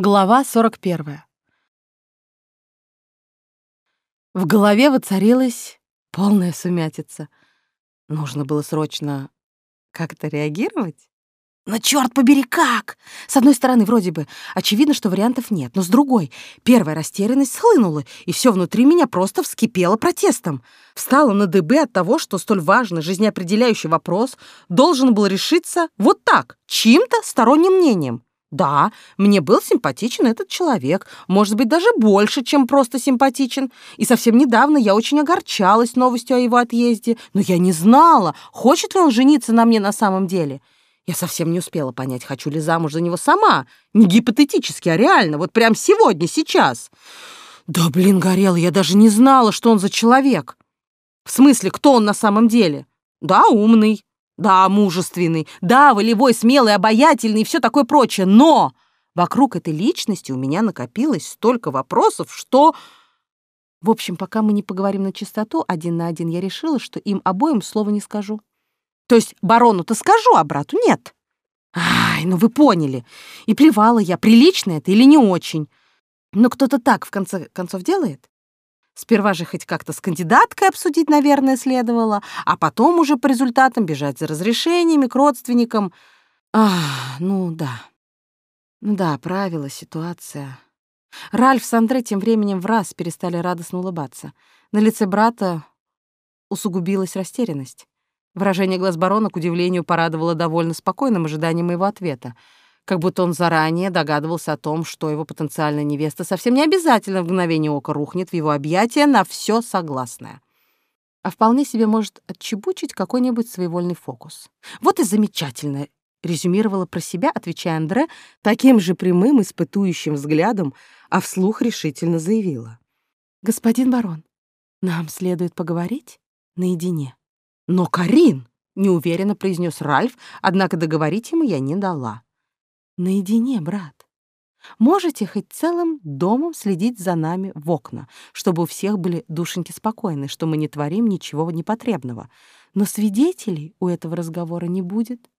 Глава 41. В голове воцарилась полная сумятица. Нужно было срочно как-то реагировать. Но черт побери, как? С одной стороны, вроде бы, очевидно, что вариантов нет, но с другой, первая растерянность схлынула, и все внутри меня просто вскипело протестом. Встала на дыбы от того, что столь важный, жизнеопределяющий вопрос должен был решиться вот так, чьим-то сторонним мнением. Да, мне был симпатичен этот человек, может быть, даже больше, чем просто симпатичен. И совсем недавно я очень огорчалась новостью о его отъезде, но я не знала, хочет ли он жениться на мне на самом деле. Я совсем не успела понять, хочу ли замуж за него сама. Не гипотетически, а реально, вот прямо сегодня, сейчас. Да, блин, горел, я даже не знала, что он за человек. В смысле, кто он на самом деле? Да, умный, да, мужественный, да, волевой, смелый, обаятельный и все такое прочее, но вокруг этой личности у меня накопилось столько вопросов, что... В общем, пока мы не поговорим на чистоту один на один, я решила, что им обоим слова не скажу. То есть барону-то скажу, а брату нет. Ай, ну вы поняли. И плевала я, прилично это или не очень. Но кто-то так, в конце концов, делает. Сперва же хоть как-то с кандидаткой обсудить, наверное, следовало, а потом уже по результатам бежать за разрешениями к родственникам. А, ну да. Ну да, правила, ситуация. Ральф с Андре тем временем в раз перестали радостно улыбаться. На лице брата усугубилась растерянность. Выражение глаз барона, к удивлению, порадовало довольно спокойным ожиданием моего ответа — как будто он заранее догадывался о том, что его потенциальная невеста совсем не обязательно в мгновение ока рухнет в его объятия на все согласное, а вполне себе может отчебучить какой-нибудь своевольный фокус. Вот и замечательно, резюмировала про себя, отвечая Андре таким же прямым, испытующим взглядом, а вслух решительно заявила. «Господин барон, нам следует поговорить наедине». «Но, Карин!» — неуверенно произнес Ральф, однако договорить ему я не дала наедине, брат. Можете хоть целым домом следить за нами в окна, чтобы у всех были душеньки спокойны, что мы не творим ничего непотребного. Но свидетелей у этого разговора не будет.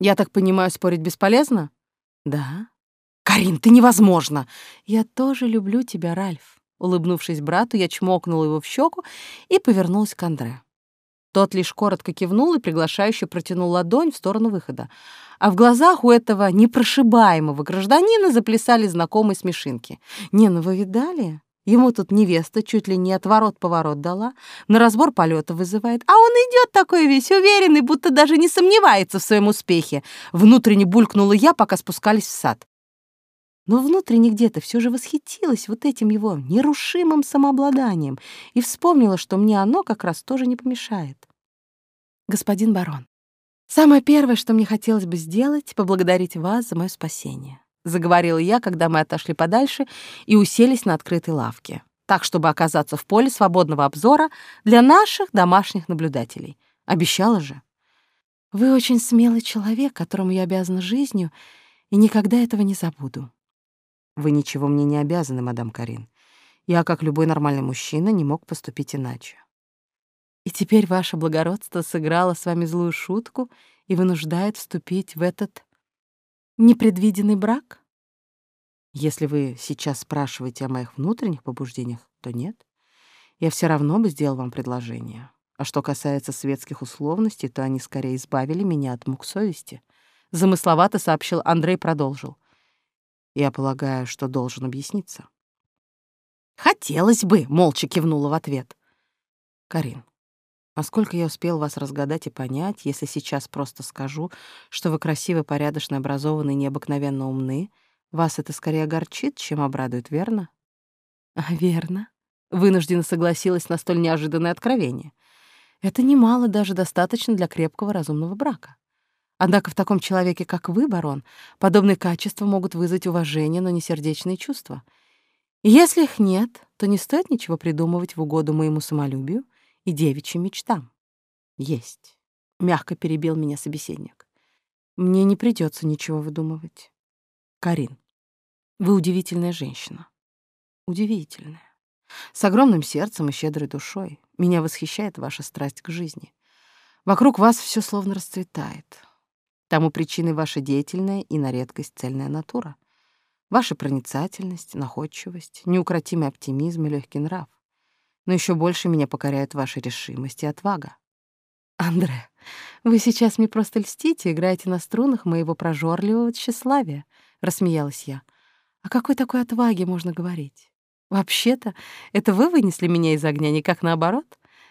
Я так понимаю, спорить бесполезно? Да. Карин, ты невозможно. Я тоже люблю тебя, Ральф. Улыбнувшись брату, я чмокнула его в щеку и повернулась к Андре. Тот лишь коротко кивнул и приглашающе протянул ладонь в сторону выхода. А в глазах у этого непрошибаемого гражданина заплясали знакомые смешинки. «Не, ну вы видали? Ему тут невеста чуть ли не отворот-поворот дала, на разбор полета вызывает, а он идет такой весь уверенный, будто даже не сомневается в своем успехе. Внутренне булькнула я, пока спускались в сад. Но внутренне где-то все же восхитилась вот этим его нерушимым самообладанием и вспомнила, что мне оно как раз тоже не помешает. Господин барон, самое первое, что мне хотелось бы сделать, поблагодарить вас за мое спасение, заговорила я, когда мы отошли подальше и уселись на открытой лавке, так, чтобы оказаться в поле свободного обзора для наших домашних наблюдателей. Обещала же. Вы очень смелый человек, которому я обязана жизнью, и никогда этого не забуду. Вы ничего мне не обязаны, мадам Карин. Я, как любой нормальный мужчина, не мог поступить иначе. И теперь ваше благородство сыграло с вами злую шутку и вынуждает вступить в этот непредвиденный брак? Если вы сейчас спрашиваете о моих внутренних побуждениях, то нет. Я все равно бы сделал вам предложение. А что касается светских условностей, то они скорее избавили меня от мук совести. Замысловато сообщил Андрей, продолжил. Я полагаю, что должен объясниться. Хотелось бы, молча кивнула в ответ. Карин, поскольку я успел вас разгадать и понять, если сейчас просто скажу, что вы красивы, порядочно образованы и необыкновенно умны, вас это скорее огорчит, чем обрадует, верно? А, верно. Вынужденно согласилась на столь неожиданное откровение. Это немало, даже достаточно для крепкого разумного брака. Однако в таком человеке, как вы, барон, подобные качества могут вызвать уважение, но не сердечные чувства. И если их нет, то не стоит ничего придумывать в угоду моему самолюбию и девичьим мечтам. Есть. Мягко перебил меня собеседник. Мне не придется ничего выдумывать. Карин, вы удивительная женщина. Удивительная. С огромным сердцем и щедрой душой. Меня восхищает ваша страсть к жизни. Вокруг вас все словно расцветает. Тому причиной ваша деятельная и на редкость цельная натура. Ваша проницательность, находчивость, неукротимый оптимизм и легкий нрав. Но еще больше меня покоряют ваша решимость и отвага. Андре, вы сейчас мне просто льстите, играете на струнах моего прожорливого тщеславия, рассмеялась я. О какой такой отваге можно говорить? Вообще-то, это вы вынесли меня из огня, никак наоборот.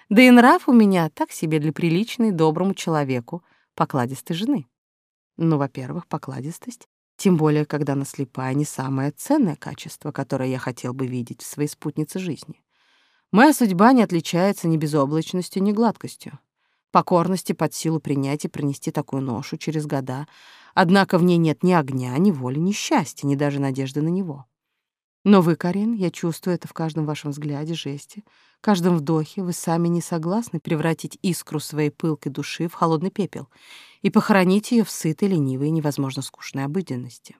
Да и нрав у меня так себе для приличной, доброму человеку, покладистой жены. Ну, во-первых, покладистость, тем более, когда она слепая, не самое ценное качество, которое я хотел бы видеть в своей спутнице жизни. Моя судьба не отличается ни безоблачностью, ни гладкостью. Покорности под силу принять и пронести такую ношу через года, однако в ней нет ни огня, ни воли, ни счастья, ни даже надежды на него. Но вы, Карин, я чувствую это в каждом вашем взгляде, жесте, каждом вдохе. Вы сами не согласны превратить искру своей пылкой души в холодный пепел и похоронить ее в сытой, ленивой и невозможно скучной обыденности.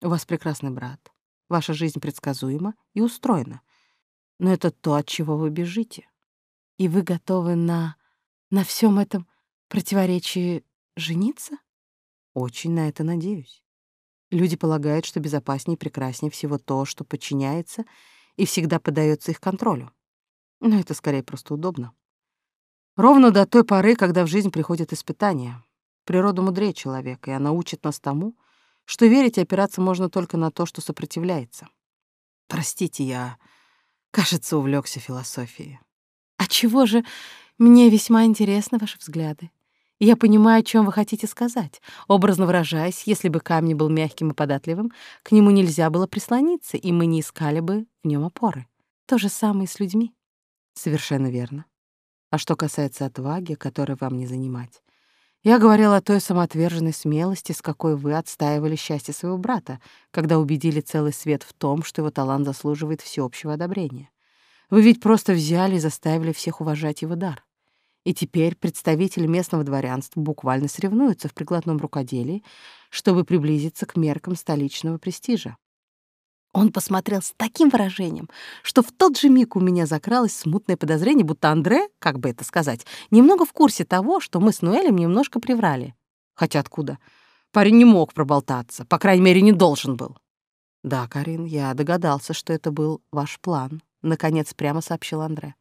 У вас прекрасный брат. Ваша жизнь предсказуема и устроена. Но это то, от чего вы бежите. И вы готовы на... на всем этом противоречии жениться? Очень на это надеюсь. Люди полагают, что безопаснее и прекраснее всего то, что подчиняется и всегда поддается их контролю. Но это скорее просто удобно. Ровно до той поры, когда в жизнь приходят испытания. Природа мудрее человека, и она учит нас тому, что верить и опираться можно только на то, что сопротивляется. Простите, я, кажется, увлекся философией. А чего же мне весьма интересны ваши взгляды. Я понимаю, о чем вы хотите сказать. Образно выражаясь, если бы камень был мягким и податливым, к нему нельзя было прислониться, и мы не искали бы в нем опоры. То же самое и с людьми. Совершенно верно. А что касается отваги, которой вам не занимать, я говорила о той самоотверженной смелости, с какой вы отстаивали счастье своего брата, когда убедили целый свет в том, что его талант заслуживает всеобщего одобрения. Вы ведь просто взяли и заставили всех уважать его дар. И теперь представители местного дворянства буквально соревнуются в прикладном рукоделии, чтобы приблизиться к меркам столичного престижа. Он посмотрел с таким выражением, что в тот же миг у меня закралось смутное подозрение, будто Андре, как бы это сказать, немного в курсе того, что мы с Нуэлем немножко приврали. Хотя откуда? Парень не мог проболтаться, по крайней мере, не должен был. «Да, Карин, я догадался, что это был ваш план», — наконец прямо сообщил Андре.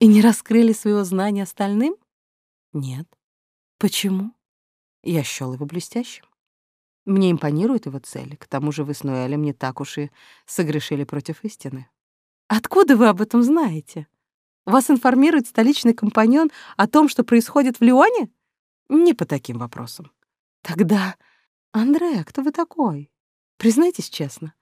И не раскрыли своего знания остальным? Нет. Почему? Я счёл его блестящим. Мне импонирует его цель, к тому же вы с Ноэлем не так уж и согрешили против истины. Откуда вы об этом знаете? Вас информирует столичный компаньон о том, что происходит в Лионе? Не по таким вопросам. Тогда, Андре, кто вы такой? Признайтесь честно.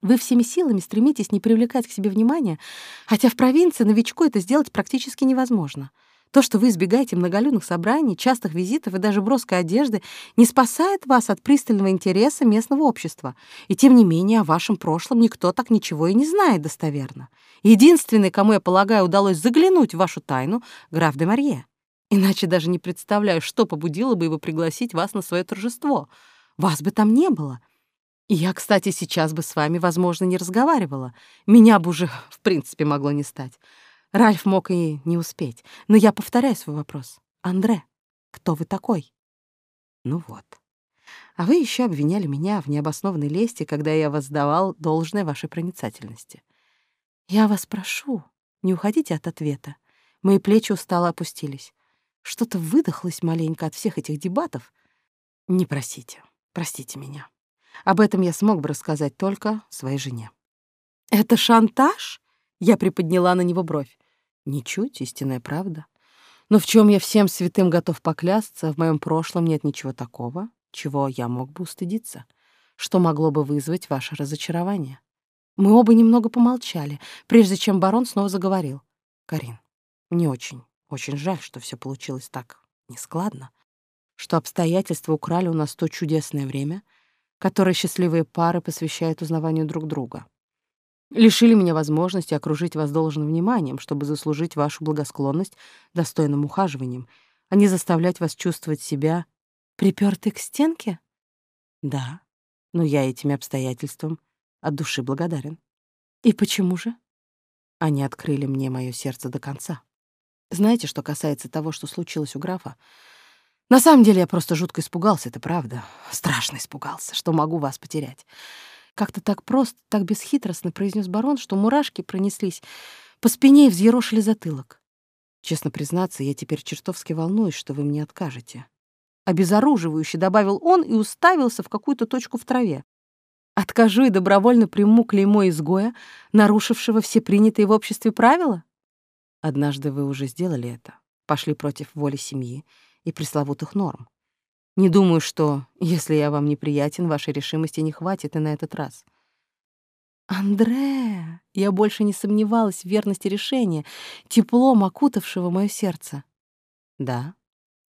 Вы всеми силами стремитесь не привлекать к себе внимания, хотя в провинции новичку это сделать практически невозможно. То, что вы избегаете многолюдных собраний, частых визитов и даже броской одежды, не спасает вас от пристального интереса местного общества. И тем не менее о вашем прошлом никто так ничего и не знает достоверно. Единственный, кому, я полагаю, удалось заглянуть в вашу тайну, граф де Марье. Иначе даже не представляю, что побудило бы его пригласить вас на свое торжество. Вас бы там не было. Я, кстати, сейчас бы с вами, возможно, не разговаривала. Меня бы уже, в принципе, могло не стать. Ральф мог и не успеть. Но я повторяю свой вопрос. Андре, кто вы такой? Ну вот. А вы еще обвиняли меня в необоснованной лести, когда я воздавал должное вашей проницательности. Я вас прошу, не уходите от ответа. Мои плечи устало опустились. Что-то выдохлось маленько от всех этих дебатов. Не просите, простите меня. Об этом я смог бы рассказать только своей жене. «Это шантаж?» — я приподняла на него бровь. «Ничуть, истинная правда. Но в чем я всем святым готов поклясться, в моем прошлом нет ничего такого, чего я мог бы устыдиться, что могло бы вызвать ваше разочарование». Мы оба немного помолчали, прежде чем барон снова заговорил. «Карин, мне очень, очень жаль, что все получилось так нескладно, что обстоятельства украли у нас то чудесное время — которое счастливые пары посвящают узнаванию друг друга. Лишили меня возможности окружить вас должным вниманием, чтобы заслужить вашу благосклонность достойным ухаживанием, а не заставлять вас чувствовать себя припёртой к стенке? Да, но я этими обстоятельствам от души благодарен. И почему же? Они открыли мне мое сердце до конца. Знаете, что касается того, что случилось у графа, на самом деле я просто жутко испугался, это правда. Страшно испугался, что могу вас потерять. Как-то так просто, так бесхитростно произнес барон, что мурашки пронеслись по спине и взъерошили затылок. Честно признаться, я теперь чертовски волнуюсь, что вы мне откажете. Обезоруживающе добавил он и уставился в какую-то точку в траве. Откажу и добровольно приму клеймо изгоя, нарушившего все принятые в обществе правила? Однажды вы уже сделали это, пошли против воли семьи и пресловутых норм. Не думаю, что, если я вам неприятен, вашей решимости не хватит и на этот раз. Андре, я больше не сомневалась в верности решения, теплом окутавшего моё сердце. Да.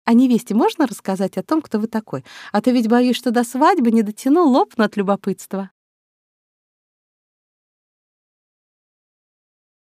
А невесте можно рассказать о том, кто вы такой? А то ведь боюсь, что до свадьбы не дотяну, лопну от любопытства.